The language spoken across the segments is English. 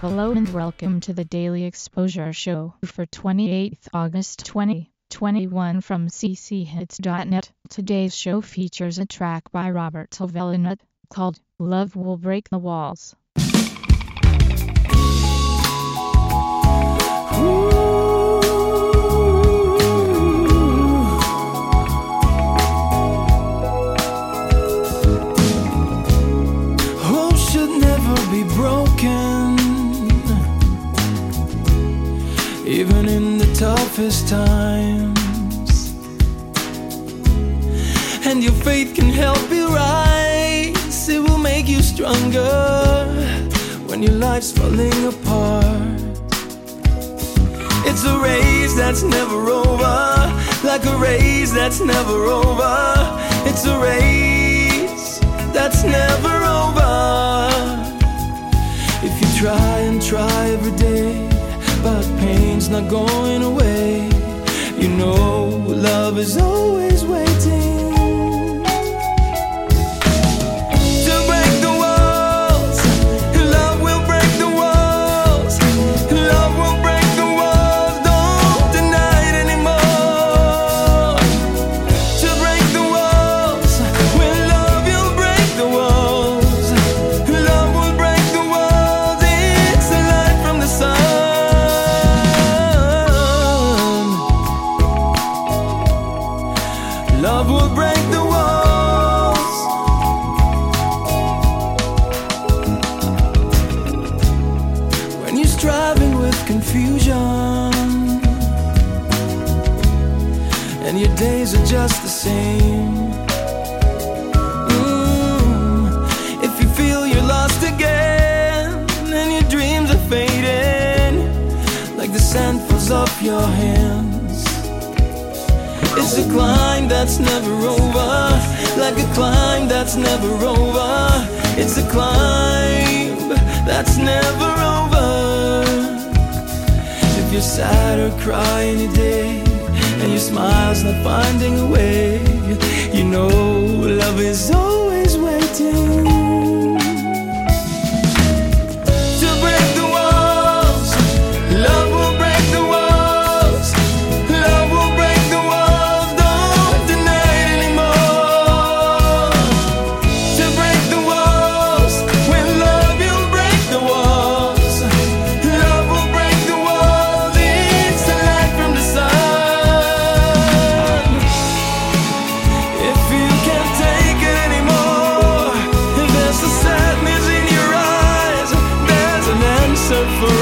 Hello and welcome to the Daily Exposure Show for 28th August 2021 from cchits.net. Today's show features a track by Robert Savellinut called Love Will Break the Walls. Toughest times. And your faith can help you rise, it will make you stronger when your life's falling apart. It's a race that's never over, like a race that's never over. It's a race that's never over. If you try and try every day, but pain's not going away, you know love is always waiting. Love will break the walls. When you're striving with confusion and your days are just the same. If you feel you're lost again and your dreams are fading like the sand falls off your hands. It's a climb that's never over, like a climb that's never over. It's a climb that's never over. If you're sad or crying today, and your smile's not finding a way, you know love is always waiting. An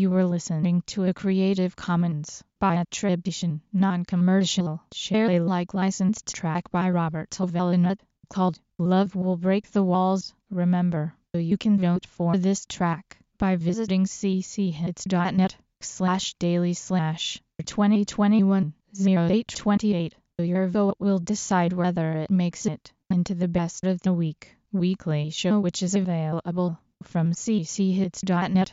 You were listening to a Creative Commons by attribution, non-commercial, share Alike licensed track by Robert Savellinut called Love Will Break the Walls. Remember, you can vote for this track by visiting cchits.net slash daily slash 2021 0828. Your vote will decide whether it makes it into the best of the week weekly show which is available from cchits.net